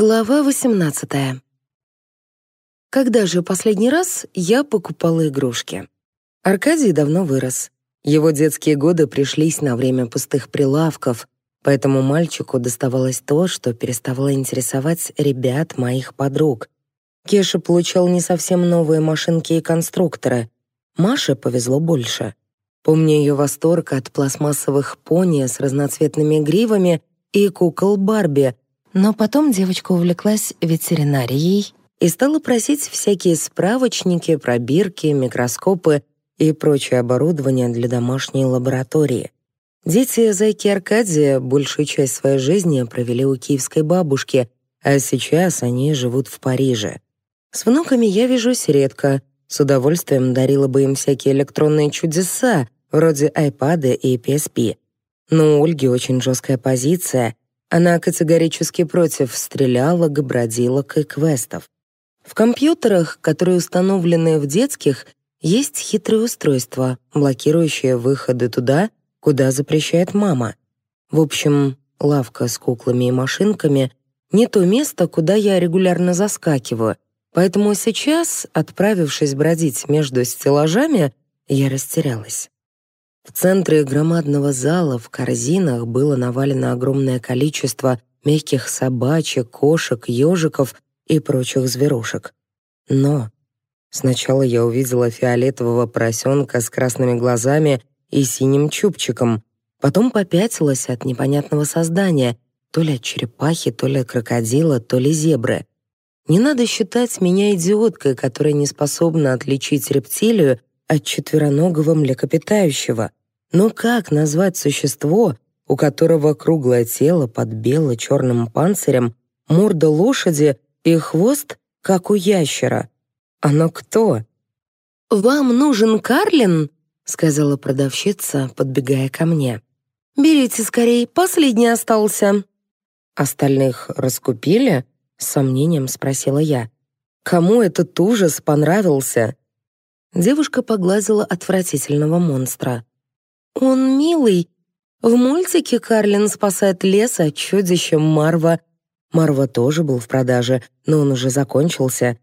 Глава 18. Когда же последний раз я покупала игрушки? Аркадий давно вырос. Его детские годы пришлись на время пустых прилавков, поэтому мальчику доставалось то, что переставало интересовать ребят моих подруг. Кеша получал не совсем новые машинки и конструкторы. Маше повезло больше. Помню ее восторг от пластмассовых пони с разноцветными гривами и кукол Барби — но потом девочка увлеклась ветеринарией и стала просить всякие справочники, пробирки, микроскопы и прочее оборудование для домашней лаборатории. Дети зайки Аркадия большую часть своей жизни провели у киевской бабушки, а сейчас они живут в Париже. С внуками я вижусь редко, с удовольствием дарила бы им всякие электронные чудеса, вроде iPad и PSP. Но у Ольги очень жесткая позиция — она категорически против стрелялок, бродилок и квестов. В компьютерах, которые установлены в детских, есть хитрые устройства, блокирующие выходы туда, куда запрещает мама. В общем, лавка с куклами и машинками — не то место, куда я регулярно заскакиваю, поэтому сейчас, отправившись бродить между стеллажами, я растерялась. В центре громадного зала в корзинах было навалено огромное количество мягких собачек, кошек, ежиков и прочих зверушек. Но сначала я увидела фиолетового поросенка с красными глазами и синим чубчиком, потом попятилась от непонятного создания, то ли от черепахи, то ли крокодила, то ли зебры. Не надо считать меня идиоткой, которая не способна отличить рептилию от четвероногого млекопитающего. Но как назвать существо, у которого круглое тело под бело-черным панцирем, морда лошади и хвост, как у ящера? Оно кто? «Вам нужен Карлин?» — сказала продавщица, подбегая ко мне. «Берите скорей, последний остался». «Остальных раскупили?» — с сомнением спросила я. «Кому этот ужас понравился?» Девушка погладила отвратительного монстра. «Он милый. В мультике Карлин спасает лес от чудища Марва. Марва тоже был в продаже, но он уже закончился.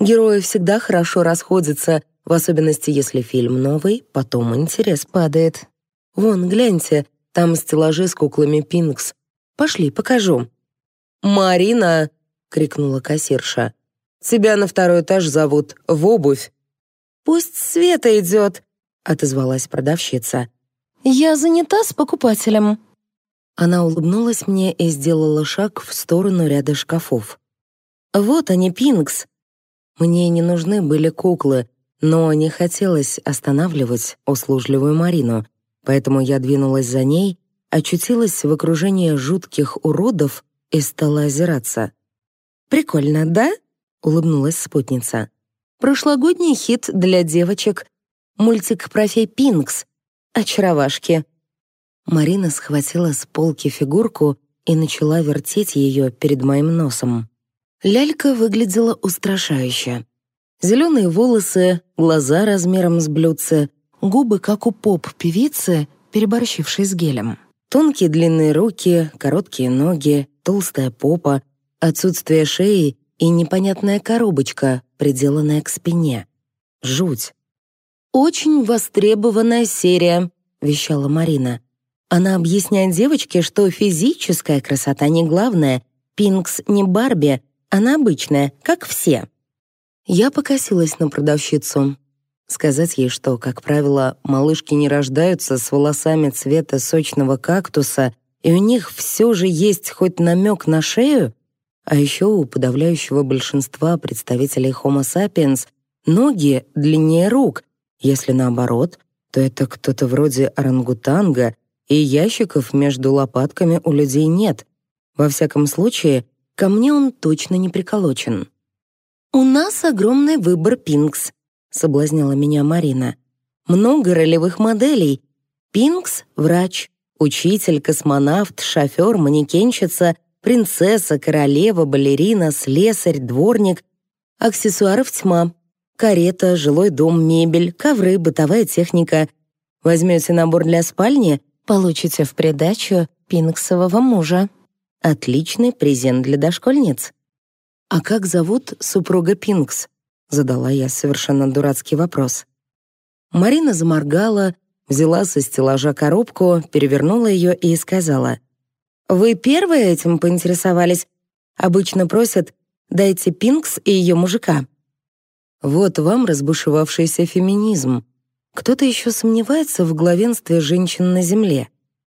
Герои всегда хорошо расходятся, в особенности если фильм новый, потом интерес падает. Вон, гляньте, там стеллажи с куклами Пинкс. Пошли, покажу». «Марина!» — крикнула кассирша. «Тебя на второй этаж зовут, в обувь». «Пусть Света идет», — отозвалась продавщица. «Я занята с покупателем». Она улыбнулась мне и сделала шаг в сторону ряда шкафов. «Вот они, Пинкс». Мне не нужны были куклы, но не хотелось останавливать услужливую Марину, поэтому я двинулась за ней, очутилась в окружении жутких уродов и стала озираться. «Прикольно, да?» — улыбнулась спутница. «Прошлогодний хит для девочек. Мультик про фей Пинкс очаровашки». Марина схватила с полки фигурку и начала вертеть ее перед моим носом. Лялька выглядела устрашающе. Зеленые волосы, глаза размером с блюдце, губы, как у поп-певицы, переборщившей с гелем. Тонкие длинные руки, короткие ноги, толстая попа, отсутствие шеи и непонятная коробочка, приделанная к спине. Жуть. «Очень востребованная серия», — вещала Марина. Она объясняет девочке, что физическая красота не главное, Пинкс не Барби, она обычная, как все. Я покосилась на продавщицу. Сказать ей, что, как правило, малышки не рождаются с волосами цвета сочного кактуса, и у них все же есть хоть намек на шею, а еще у подавляющего большинства представителей Homo sapiens ноги длиннее рук, если наоборот, то это кто-то вроде орангутанга, и ящиков между лопатками у людей нет. Во всяком случае, ко мне он точно не приколочен. «У нас огромный выбор Пинкс», — соблазняла меня Марина. «Много ролевых моделей. Пинкс — врач, учитель, космонавт, шофер, манекенщица, принцесса, королева, балерина, слесарь, дворник. Аксессуаров тьма. Карета, жилой дом, мебель, ковры, бытовая техника. Возьмете набор для спальни, получите в придачу пинксового мужа. Отличный презент для дошкольниц. «А как зовут супруга Пинкс?» — задала я совершенно дурацкий вопрос. Марина заморгала, взяла со стеллажа коробку, перевернула ее и сказала. «Вы первые этим поинтересовались? Обычно просят «дайте Пинкс и ее мужика». Вот вам разбушевавшийся феминизм. Кто-то еще сомневается в главенстве женщин на Земле.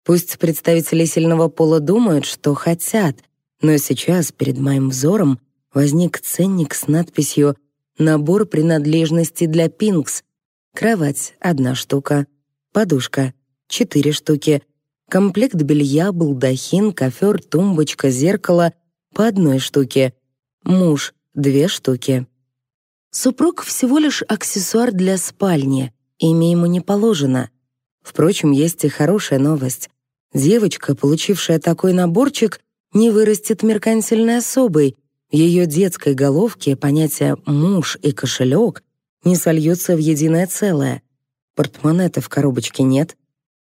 Пусть представители сильного пола думают, что хотят, но сейчас перед моим взором возник ценник с надписью «Набор принадлежностей для Пинкс». Кровать — одна штука, подушка — четыре штуки, комплект белья, балдахин, кофер, тумбочка, зеркало — по одной штуке, муж — две штуки. Супруг всего лишь аксессуар для спальни, имя ему не положено. Впрочем, есть и хорошая новость. Девочка, получившая такой наборчик, не вырастет меркантильной особой. В ее детской головке понятия «муж» и «кошелек» не сольются в единое целое. Портмонета в коробочке нет.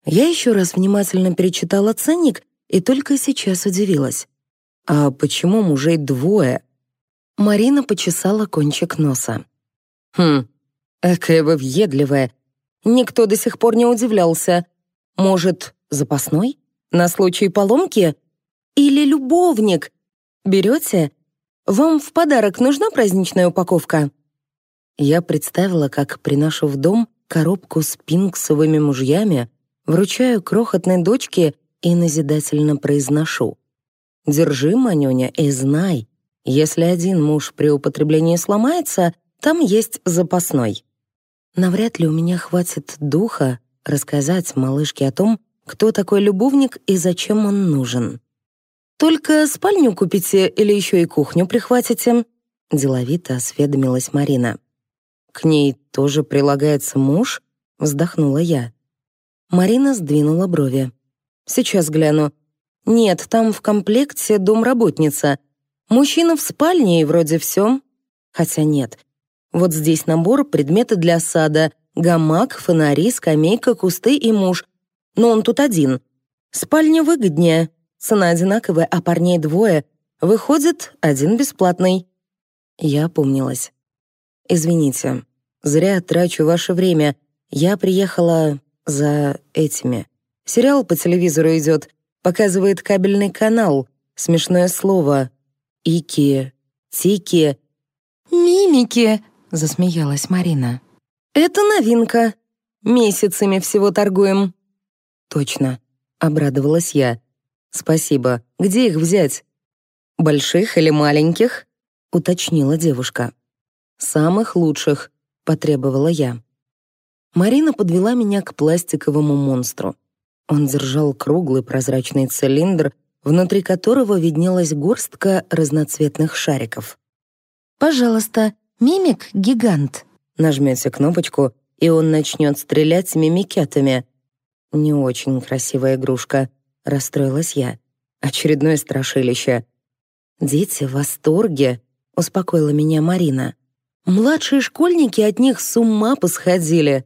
Я еще раз внимательно перечитала ценник и только сейчас удивилась. А почему мужей двое, Марина почесала кончик носа. «Хм, экая вы въедливая. Никто до сих пор не удивлялся. Может, запасной? На случай поломки? Или любовник? Берете? Вам в подарок нужна праздничная упаковка?» Я представила, как приношу в дом коробку с пинксовыми мужьями, вручаю крохотной дочке и назидательно произношу. «Держи, Манюня, и знай, если один муж при употреблении сломается, там есть запасной. Навряд ли у меня хватит духа рассказать малышке о том, кто такой любовник и зачем он нужен. «Только спальню купите или еще и кухню прихватите?» — деловито осведомилась Марина. «К ней тоже прилагается муж?» — вздохнула я. Марина сдвинула брови. «Сейчас гляну. Нет, там в комплекте домработница — Мужчина в спальне и вроде все. Хотя нет. Вот здесь набор предметы для сада. Гамак, фонари, скамейка, кусты и муж. Но он тут один. Спальня выгоднее. Цена одинаковая, а парней двое. Выходит, один бесплатный. Я помнилась. «Извините, зря трачу ваше время. Я приехала за этими. Сериал по телевизору идет, показывает кабельный канал. Смешное слово Ики, Тики. «Мимики!» — засмеялась Марина. «Это новинка. Месяцами всего торгуем». «Точно», — обрадовалась я. «Спасибо. Где их взять?» «Больших или маленьких?» — уточнила девушка. «Самых лучших», — потребовала я. Марина подвела меня к пластиковому монстру. Он держал круглый прозрачный цилиндр внутри которого виднелась горстка разноцветных шариков. «Пожалуйста, мимик-гигант». Нажмете кнопочку, и он начнет стрелять мимикетами. «Не очень красивая игрушка», — расстроилась я. «Очередное страшилище». «Дети в восторге», — успокоила меня Марина. «Младшие школьники от них с ума посходили».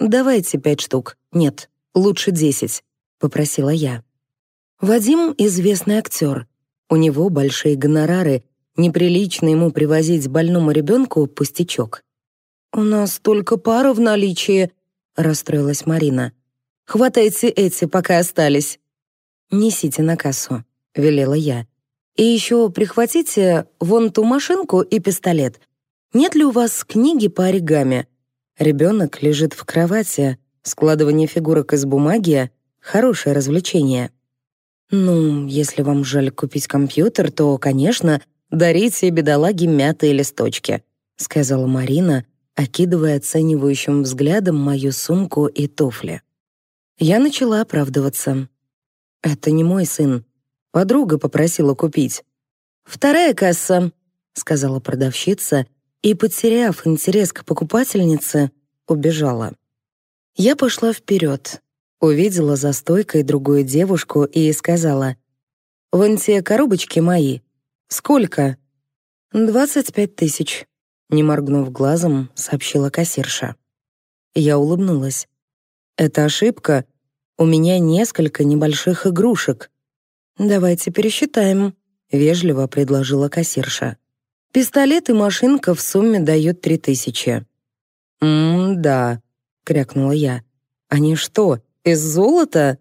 «Давайте пять штук. Нет, лучше десять», — попросила я. Вадим — известный актер. У него большие гонорары, неприлично ему привозить больному ребенку пустячок. «У нас только пара в наличии», — расстроилась Марина. «Хватайте эти, пока остались». «Несите на кассу», — велела я. «И еще прихватите вон ту машинку и пистолет. Нет ли у вас книги по оригами? Ребенок лежит в кровати, складывание фигурок из бумаги — хорошее развлечение». «Ну, если вам жаль купить компьютер, то, конечно, дарите бедолаге мятые листочки», сказала Марина, окидывая оценивающим взглядом мою сумку и туфли. Я начала оправдываться. «Это не мой сын. Подруга попросила купить». «Вторая касса», — сказала продавщица, и, потеряв интерес к покупательнице, убежала. Я пошла вперед, Увидела за стойкой другую девушку и сказала, «Вон те коробочки мои. Сколько?» «Двадцать пять тысяч», — не моргнув глазом, сообщила кассирша. Я улыбнулась. «Это ошибка. У меня несколько небольших игрушек». «Давайте пересчитаем», — вежливо предложила кассирша. Пистолет и машинка в сумме дают три тысячи». «М-да», — крякнула я. «Они что, из золота?»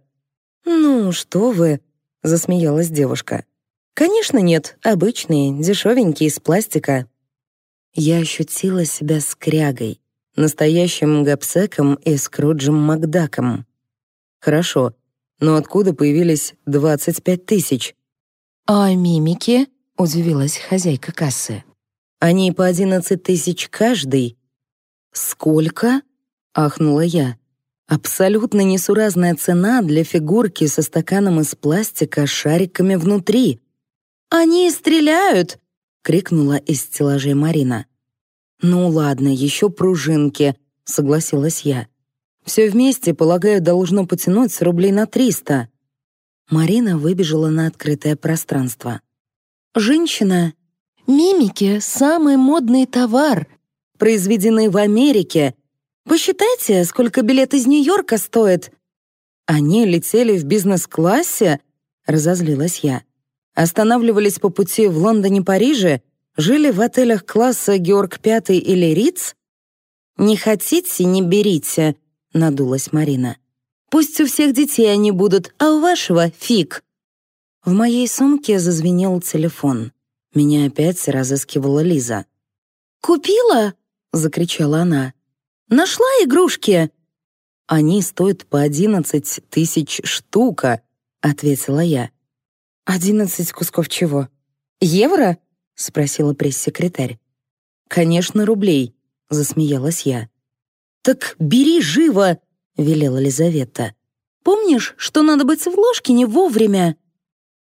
«Ну, что вы», — засмеялась девушка. «Конечно нет, обычные, дешевенькие, из пластика». Я ощутила себя скрягой, настоящим гапсеком и Скруджем Макдаком. Хорошо, но откуда появились 25 тысяч? «А мимики?» — удивилась хозяйка кассы. «Они по 11 тысяч каждый». «Сколько?» — ахнула я. «Абсолютно несуразная цена для фигурки со стаканом из пластика с шариками внутри». «Они стреляют!» — крикнула из стеллажей Марина. «Ну ладно, еще пружинки», — согласилась я. «Все вместе, полагаю, должно потянуть рублей на триста». Марина выбежала на открытое пространство. «Женщина, мимики — самый модный товар, произведенный в Америке. Посчитайте, сколько билет из Нью-Йорка стоит». «Они летели в бизнес-классе?» — разозлилась я. «Останавливались по пути в Лондоне-Париже Жили в отелях класса Георг Пятый или Риц? «Не хотите, не берите», — надулась Марина. «Пусть у всех детей они будут, а у вашего — фиг». В моей сумке зазвенел телефон. Меня опять разыскивала Лиза. «Купила?» — закричала она. «Нашла игрушки?» «Они стоят по одиннадцать тысяч штука», — ответила я. «Одиннадцать кусков чего? Евро?» — спросила пресс-секретарь. «Конечно, рублей», — засмеялась я. «Так бери живо!» — велела Лизавета. «Помнишь, что надо быть в ложке не вовремя?»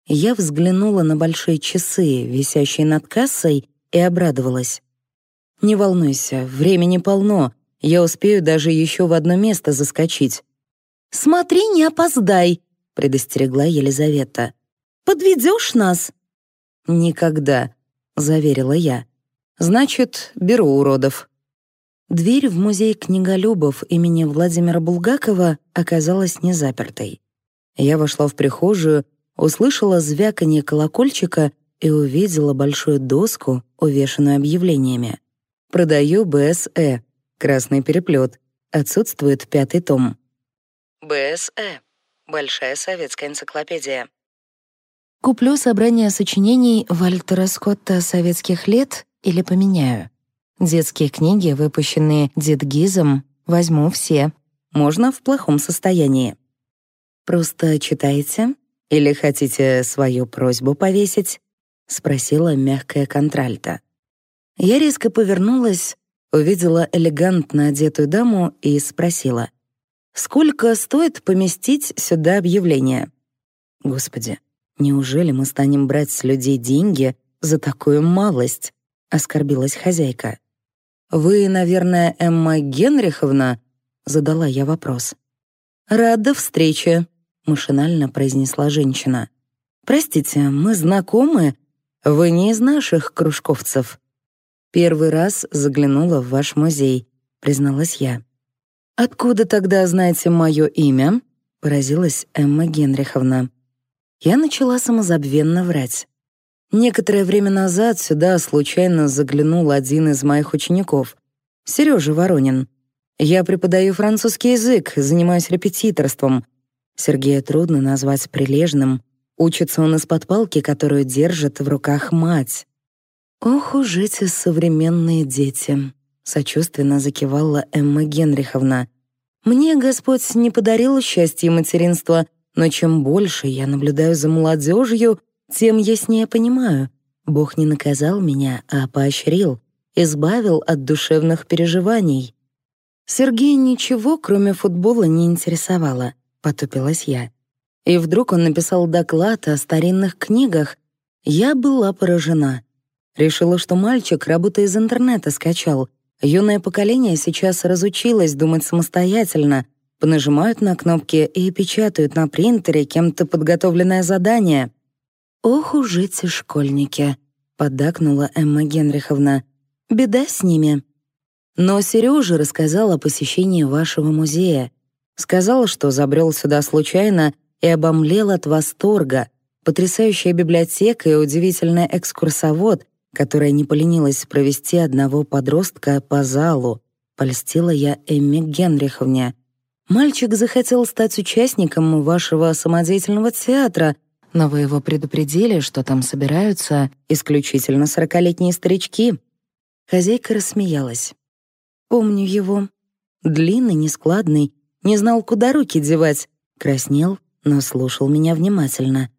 Я взглянула на большие часы, висящие над кассой, и обрадовалась. «Не волнуйся, времени полно, я успею даже еще в одно место заскочить». «Смотри, не опоздай», — предостерегла Елизавета. «Подведешь нас?» «Никогда», — заверила я. «Значит, беру уродов». Дверь в музей книголюбов имени Владимира Булгакова оказалась не запертой. Я вошла в прихожую, услышала звяканье колокольчика и увидела большую доску, увешанную объявлениями. «Продаю БСЭ. Красный переплет. Отсутствует пятый том». БСЭ. Большая советская энциклопедия. Куплю собрание сочинений Вальтера Скотта советских лет или поменяю. Детские книги, выпущенные Дедгизом, возьму все. Можно в плохом состоянии. Просто читаете или хотите свою просьбу повесить? спросила мягкая контральта. Я резко повернулась, увидела элегантно одетую даму и спросила: "Сколько стоит поместить сюда объявление?" Господи, Неужели мы станем брать с людей деньги за такую малость? оскорбилась хозяйка. Вы, наверное, Эмма Генриховна? задала я вопрос. Рада встрече, машинально произнесла женщина. Простите, мы знакомы? Вы не из наших кружковцев. Первый раз заглянула в ваш музей, призналась я. Откуда тогда знаете мое имя? поразилась Эмма Генриховна я начала самозабвенно врать. Некоторое время назад сюда случайно заглянул один из моих учеников, Сережа Воронин. Я преподаю французский язык, занимаюсь репетиторством. Сергея трудно назвать прилежным. Учится он из-под палки, которую держит в руках мать. «Ох уж эти современные дети!» — сочувственно закивала Эмма Генриховна. «Мне Господь не подарил счастья материнства, но чем больше я наблюдаю за молодежью, тем яснее понимаю. Бог не наказал меня, а поощрил, избавил от душевных переживаний. Сергея ничего, кроме футбола, не интересовало, потупилась я. И вдруг он написал доклад о старинных книгах. Я была поражена. Решила, что мальчик работу из интернета скачал. Юное поколение сейчас разучилось думать самостоятельно, понажимают на кнопки и печатают на принтере кем-то подготовленное задание. «Ох уж эти школьники!» — поддакнула Эмма Генриховна. «Беда с ними». Но Сережа рассказал о посещении вашего музея. Сказал, что забрел сюда случайно и обомлел от восторга. Потрясающая библиотека и удивительный экскурсовод, которая не поленилась провести одного подростка по залу. Польстила я Эмме Генриховне. Мальчик захотел стать участником вашего самодеятельного театра, но вы его предупредили, что там собираются исключительно сорокалетние старички. Хозяйка рассмеялась. Помню его. Длинный, нескладный, не знал, куда руки девать, краснел, но слушал меня внимательно.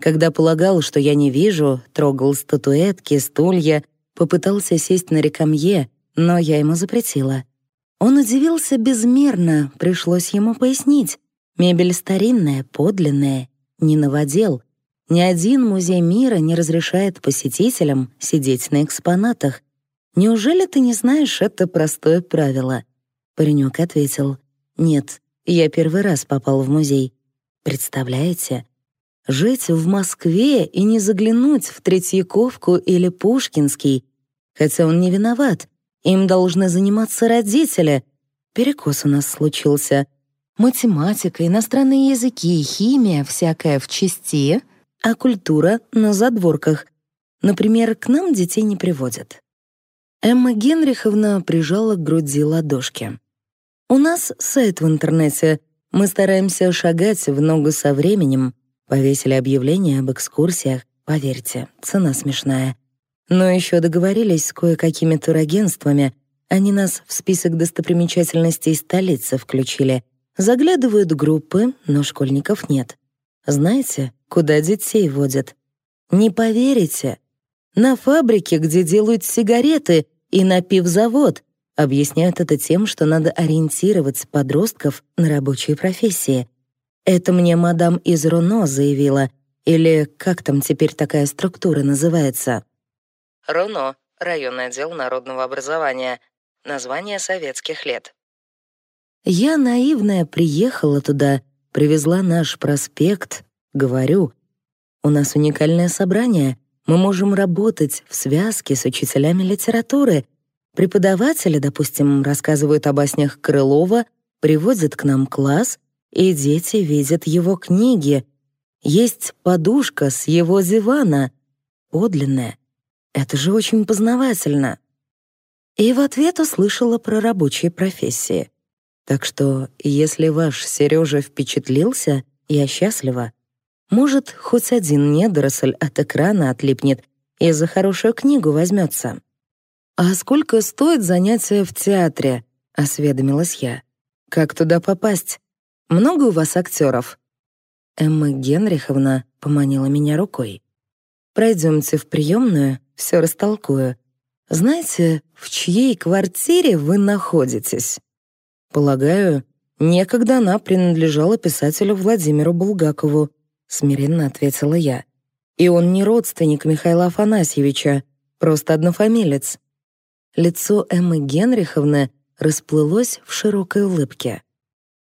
Когда полагал, что я не вижу, трогал статуэтки, стулья, попытался сесть на рекамье, но я ему запретила. Он удивился безмерно, пришлось ему пояснить. Мебель старинная, подлинная, не новодел. Ни один музей мира не разрешает посетителям сидеть на экспонатах. Неужели ты не знаешь это простое правило? Паренек ответил, нет, я первый раз попал в музей. Представляете? Жить в Москве и не заглянуть в Третьяковку или Пушкинский, хотя он не виноват, им должны заниматься родители. Перекос у нас случился. Математика, иностранные языки, химия всякая в части, а культура на задворках. Например, к нам детей не приводят. Эмма Генриховна прижала к груди ладошки. «У нас сайт в интернете. Мы стараемся шагать в ногу со временем. Повесили объявление об экскурсиях. Поверьте, цена смешная. Но еще договорились с кое-какими турагентствами. Они нас в список достопримечательностей столицы включили. Заглядывают группы, но школьников нет. Знаете, куда детей водят? Не поверите. На фабрике, где делают сигареты, и на пивзавод. Объясняют это тем, что надо ориентировать подростков на рабочие профессии. Это мне мадам из Руно заявила, или как там теперь такая структура называется. РОНО — районный отдел народного образования, название советских лет. Я, наивная, приехала туда, привезла наш проспект, говорю, у нас уникальное собрание, мы можем работать в связке с учителями литературы. Преподаватели, допустим, рассказывают о баснях Крылова, приводят к нам класс, и дети видят его книги. Есть подушка с его дивана, подлинная, это же очень познавательно. И в ответ услышала про рабочие профессии. Так что, если ваш Сережа впечатлился, я счастлива. Может, хоть один недоросль от экрана отлипнет и за хорошую книгу возьмется. «А сколько стоит занятие в театре?» — осведомилась я. «Как туда попасть? Много у вас актеров?» Эмма Генриховна поманила меня рукой. «Пройдемте в приемную, все растолкую. Знаете, в чьей квартире вы находитесь? Полагаю, некогда она принадлежала писателю Владимиру Булгакову, смиренно ответила я. И он не родственник Михаила Афанасьевича, просто однофамилец. Лицо Эммы Генриховны расплылось в широкой улыбке.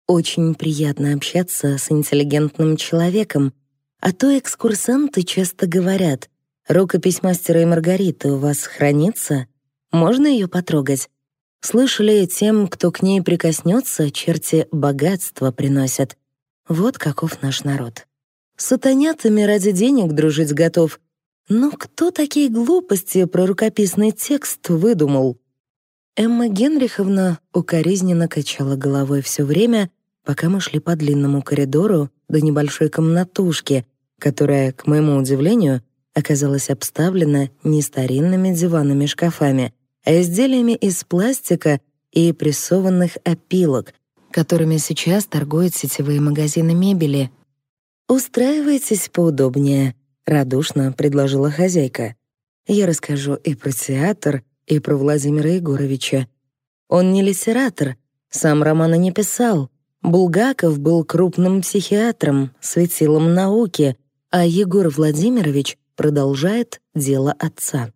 Очень приятно общаться с интеллигентным человеком, а то экскурсанты часто говорят, Рукопись мастера и Маргариты у вас хранится? Можно ее потрогать? Слышали, тем, кто к ней прикоснется, черти богатство приносят. Вот каков наш народ. Сатанятами ради денег дружить готов. Но кто такие глупости про рукописный текст выдумал? Эмма Генриховна укоризненно качала головой все время, пока мы шли по длинному коридору до небольшой комнатушки, которая, к моему удивлению, оказалась обставлена не старинными диванами-шкафами, а изделиями из пластика и прессованных опилок, которыми сейчас торгуют сетевые магазины мебели. «Устраивайтесь поудобнее», — радушно предложила хозяйка. «Я расскажу и про театр, и про Владимира Егоровича. Он не литератор, сам романа не писал. Булгаков был крупным психиатром, светилом науки, а Егор Владимирович продолжает дело отца.